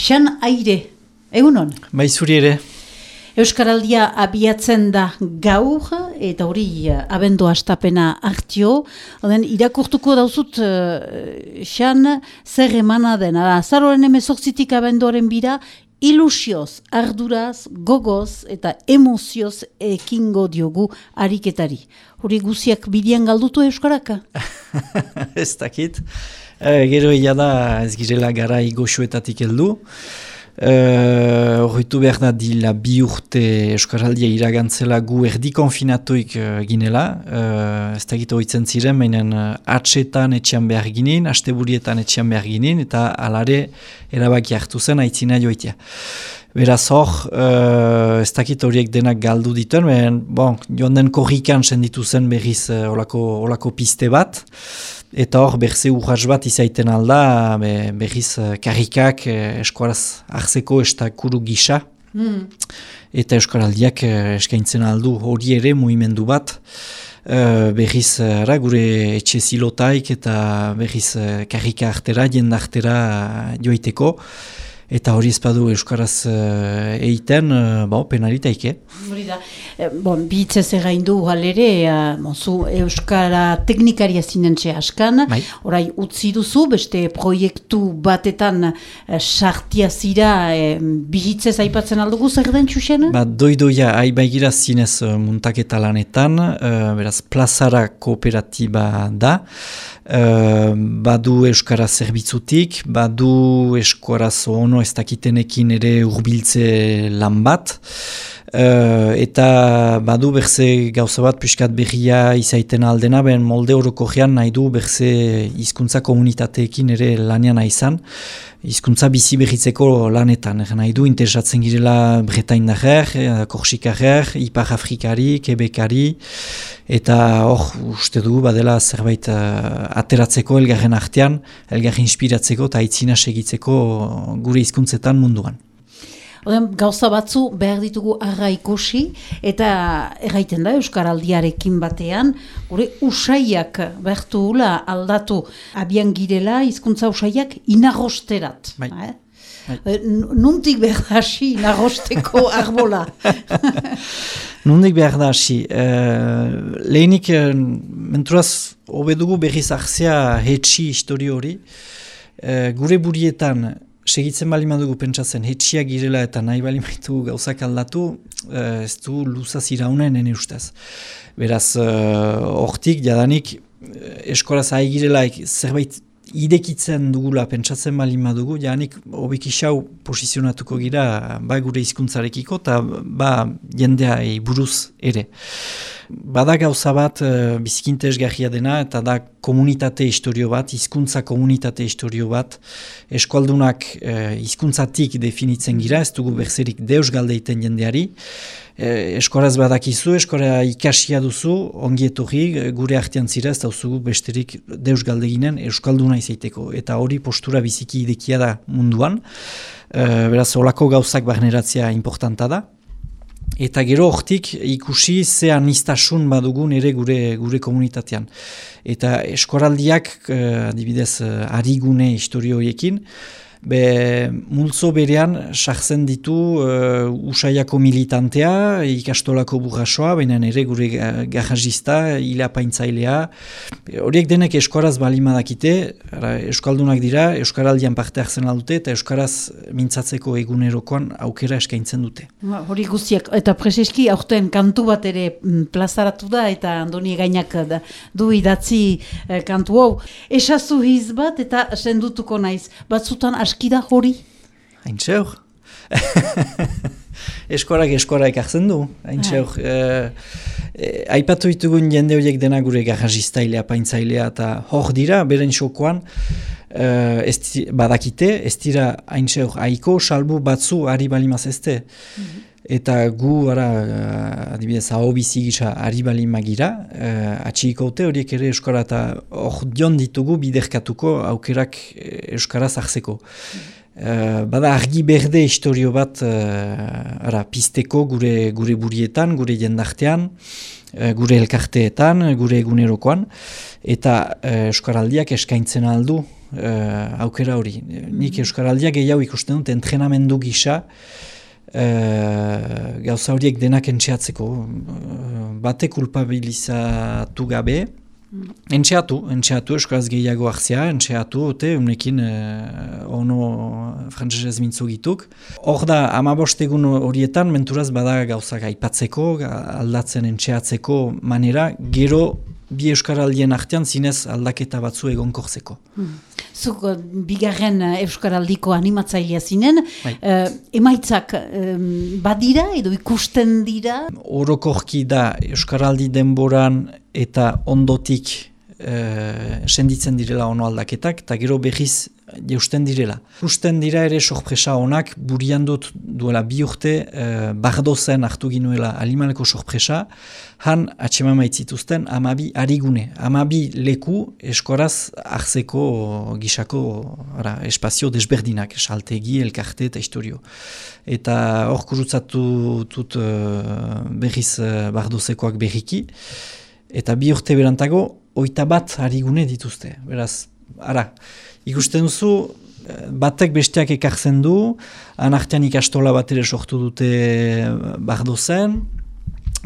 Xan aire, egunon? Bai zuri ere. Euskaraldia abiatzen da gaur, eta hori uh, abendu astapena hartio. Oden, irakurtuko dauzut, uh, xan, zer emana dena. Azaroren emezortzitik abenduaren bira, ilusioz, arduraz, gogoz eta emozioz ekingo diogu ariketari. Hori guziak bidian galdutu Euskaraka? ez dakit. E, gero ia da ez girela gara igoxuetatik heldu. Horritu uh, behar da dila bi urte Euskaraldia iragantzela gu erdi konfinatuik uh, ginela. Uh, ez da gitu oitzen ziren, uh, atxetan etxean behar ginen, asteburietan etxean behar ginen, eta alare erabaki hartu zen aitzina joitea. Beraz hor, uh, ez dakit horiek denak galdu dituen, baina bon, joan den korrikan senditu zen berriz uh, olako, olako piste bat. Eta hor, berze urratz bat izaiten alda, be, berriz uh, karrikak uh, eskuaraz ahzeko estakuru gisa. Mm. Eta eskuaraldiak uh, eskaintzen aldu hori ere muimendu bat. Uh, berriz uh, gure etxe zilotaik eta berriz uh, karrika artera, jendartera joiteko eta hori ezpadu Euskaraz uh, eiten, uh, bon, penalitaike. Hori da, e, bon, bihitzez egain du galere, uh, Euskara teknikaria zinen askan, bai. orai utzi duzu, beste proiektu batetan sartia uh, zira, e, bihitzez aipatzen aldugu zer den txusen? Ba, doidoia, aibaigira zinez uh, muntaketa lanetan, uh, beraz, plazara kooperatiba da, Uh, badu Euskara zerbitzutik, badu Euskaraz ono ez dakitenekin ere urbiltze lan bat, uh, eta badu berze gauza bat piskat berria izaiten aldena, ben molde horoko nahi du berze hizkuntza komunitateekin ere lanian izan, hizkuntza bizi berritzeko lanetan. Nahi du interesatzen girela Bretain daher, eh, Ipar Afrikari, Kebekari, eta hor uste dugu badela zerbait uh, ateratzeko elgarren artean, elgarren inspiratzeko eta aitzina segitzeko gure hizkuntzetan munduan. Oden, gauza batzu behar ditugu arra ikusi eta erraiten da Euskaraldiarekin batean, gure usaiak behartu hula aldatu abian girela hizkuntza usaiak inagosterat. Bai. Eh? Bai. Eh, nuntik behar da hasi inagosteko arbola? Nundik behar da hasi. Uh, lehenik, uh, menturaz, obedugu berriz ahzea hetxi histori hori. Uh, gure burietan, segitzen bali madugu pentsatzen, hetxiak girela eta nahi bali maitu gauzak aldatu, uh, ez du luzaz iraunen ene ustez. Beraz, hortik, uh, jadanik, eskoraz ahi girela zerbait idekitzen dugula pentsatzen bali madugu, jadanik hobik isau posizionatuko gira ba gure hizkuntzarekiko eta ba jendea buruz ere. Bada gauza bat uh, bizikinte esgarria dena eta da komunitate historio bat, hizkuntza komunitate historio bat, eskualdunak uh, hizkuntzatik definitzen gira, ez dugu berzerik deus galdeiten jendeari, eh, eskoraz badakizu, eskora ikasia duzu, ongi etorri, gure artean zira, ez dauzugu besterik deus galdeginen euskalduna izaiteko. Eta hori postura biziki idekia da munduan, eh, beraz, olako gauzak barneratzea importanta da. Eta gero hortik ikusi zean iztasun badugun ere gure gure komunitatean. Eta eskoraldiak, uh, adibidez, uh, arigune historioiekin, Be, multzo berean, sartzen ditu uh, usaiako militantea, ikastolako burrasoa, baina ere gure garrajista, hile apaintzailea. Horiek denek eskoraz balimadakite, eskaldunak dira, eskaraldian parte hartzen aldute, eta eskaraz mintzatzeko egunerokoan aukera eskaintzen dute. Ba, hori guztiak, eta preseski, aurten kantu bat ere mm, plazaratu da, eta andoni gainak da, du idatzi eh, kantu hau. Esazu hiz bat, eta sendutuko naiz, batzutan askida hori? Hain zeur. Eskorak eskorak hartzen du, hain zeur. Uh, aipatu ditugun jende horiek dena gure garrazistailea, paintzailea eta hor dira, beren xokoan, uh, badakite, ez dira hain zeur, haiko salbu batzu ari balimaz ezte. Mm Eta gu, ara, uh, adibidez, hau bizi gisa ari bali magira, uh, atxikote horiek ere Euskara eta hor dion ditugu biderkatuko aukerak Euskaraz ahzeko. Uh, bada argi berde historio bat uh, ara, pisteko gure, gure burietan, gure jendartean, uh, gure elkarteetan, gure egunerokoan, eta uh, Euskaraldiak eskaintzen aldu uh, aukera hori. Nik Euskaraldia gehiago ikusten dut entrenamendu gisa, uh, gauza horiek denak entxeatzeko, uh, bate kulpabilizatu gabe, Entxeatu, entxeatu, eskoraz gehiago hartzea, entxeatu, ote, unekin eh, ono frantzesez mintzu gituk. Hor da, amabostegun horietan, menturaz bada gauzak aipatzeko, aldatzen entxeatzeko manera, gero bi euskaraldien artean zinez aldaketa batzu egonkortzeko. Hmm. Zuk bigarren eh, euskaraldiko animatzailea zinen, bai. uh, emaitzak badira edo ikusten dira? Orokorki da euskaraldi denboran eta ondotik uh, senditzen direla ono aldaketak, eta gero behiz jeusten direla. Justen dira ere sorpresa honak burian dut duela bi urte uh, bardozen hartu ginuela alimaleko sorpresa, han atxema maitzituzten amabi arigune, amabi leku eskoraz arzeko gisako ara, espazio desberdinak, saltegi, elkarte eta historio. Eta hor kurutzatu tut uh, berriz uh, bardozekoak berriki, eta bi urte berantago, oita bat arigune dituzte. Beraz, ara, ikusten duzu, eh, batek besteak ekartzen du, anartian ikastola bat ere sortu dute bardo zen,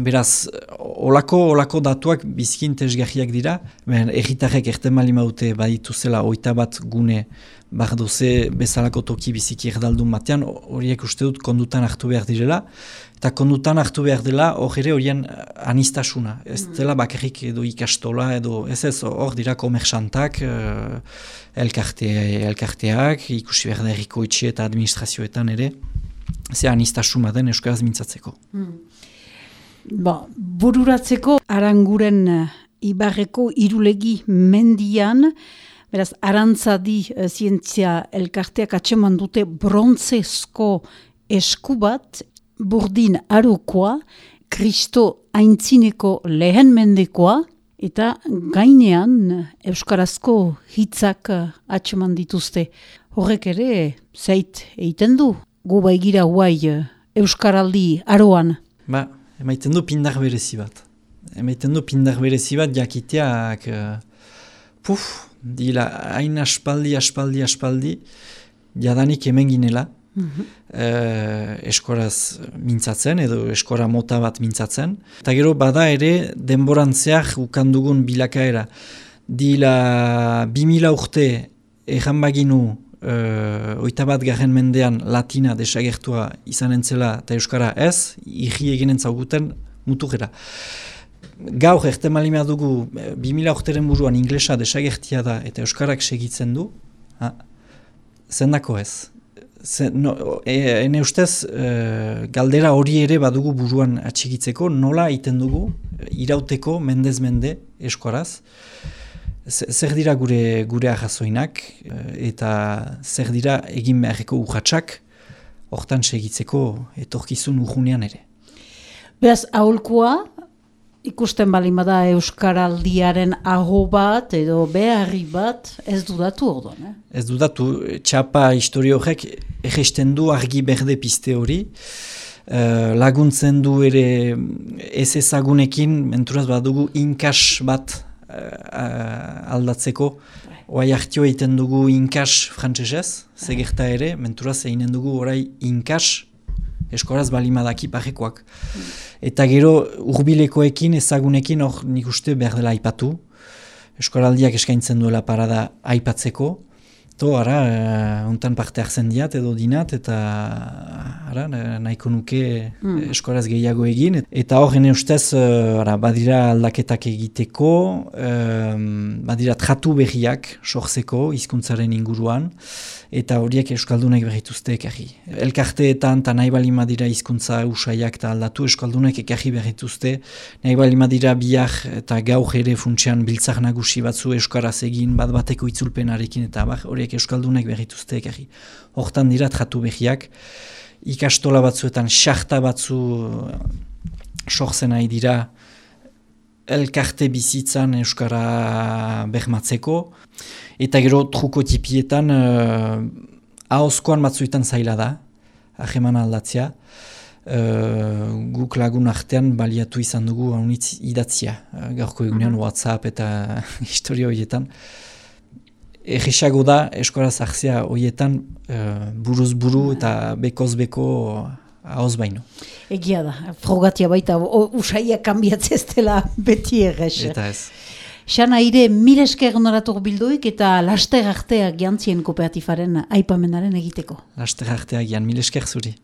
beraz, olako, olako datuak bizkin tesgahiak dira, ben, erritarrek erten mali maute baditu zela oita bat gune bardo ze bezalako toki biziki erdaldun batean, horiek uste dut kondutan hartu behar direla, eta kondutan hartu behar dela hor ere horien eh, anistasuna. Ez mm. dela bakarrik edo ikastola edo ez ez hor dira komersantak, uh, elkarte, elkarteak, ikusi behar da erriko itxi eta administrazioetan ere, ze anistasuna den euskaraz mintzatzeko. Mm. Ba, bururatzeko aranguren uh, ibarreko irulegi mendian, beraz, arantzadi uh, zientzia elkarteak atseman dute brontzezko esku bat burdin arukoa, kristo aintzineko lehen mendekoa, eta gainean euskarazko hitzak atxeman dituzte. Horrek ere, zait egiten du, gu baigira guai euskaraldi aroan. Ba, emaiten du pindar berezi bat. Emaiten du pindar berezi bat jakiteak, puf, dila, hain aspaldi, aspaldi, aspaldi, jadanik hemen ginela, uh, eskoraz mintzatzen edo eskora mota bat mintzatzen. Eta gero bada ere denborantzeak ukandugun bilakaera. Dila 2000 urte ejan baginu uh, oita bat garen mendean latina desagertua izan entzela eta euskara ez, irri eginen zauguten mutukera. Gaur erte malimea dugu 2000 urteren buruan inglesa desagertia da eta euskarak segitzen du, ha, zendako ez. Ze, no, e, ene ustez, e, galdera hori ere badugu buruan atxigitzeko, nola egiten dugu, irauteko, mendez mende, eskoraz, zer dira gure gure ahazoinak, e, eta zer dira egin beharreko urratxak, hortan segitzeko etorkizun urgunean ere. Beraz, aholkoa, ikusten balin bada Euskaraldiaren aho bat edo beharri bat ez dudatu orduan. Eh? Ez dudatu, txapa historio horrek egesten du argi berde piste hori. Uh, laguntzen du ere ez ezagunekin, menturaz badugu inkas bat uh, aldatzeko. Oai hartio egiten dugu inkas frantzesez, zegerta ere, menturaz eginen dugu orai inkas eskoraz balimadaki parekoak. Eta gero urbilekoekin ezagunekin hor nik uste behar dela aipatu. Eskoraldiak eskaintzen duela parada aipatzeko. To, ara, ontan parte hartzen diat edo dinat, eta ara, nahiko nuke mm. eskoraz gehiago egin. Eta hor, gene ustez, uh, ara, badira aldaketak egiteko, um, badira tratu berriak sortzeko hizkuntzaren inguruan eta horiek euskaldunek berrituzte ekarri. Elkarteetan eta nahi bali madira izkuntza usaiak eta aldatu euskaldunek ekarri berrituzte, nahi bali madira biak eta gaur ere funtsian biltzak nagusi batzu euskaraz egin bat bateko itzulpenarekin eta bar, horiek euskaldunek berrituzte ekarri. Hortan dira tratu behiak, ikastola batzuetan xarta batzu sortzen nahi dira, elkarte bizitzan euskara behmatzeko, eta gero truko tipietan uh, ahozkoan batzuetan zaila da, aheman aldatzea, uh, guk lagun artean baliatu izan dugu haunitz idatzia, uh, gaurko egunean mhm. WhatsApp eta historio horietan. egisago da eskoraz ahzia horietan uh, buruz buru eta bekoz beko haoz baino. Egia da, frogatia baita, usaia kanbiatzez dela beti egez. Eta ez. Xana ire mil esker onaratok bilduik eta laster arteak jantzien kooperatifaren aipamenaren egiteko. Laster arteak jan, mil esker zuri.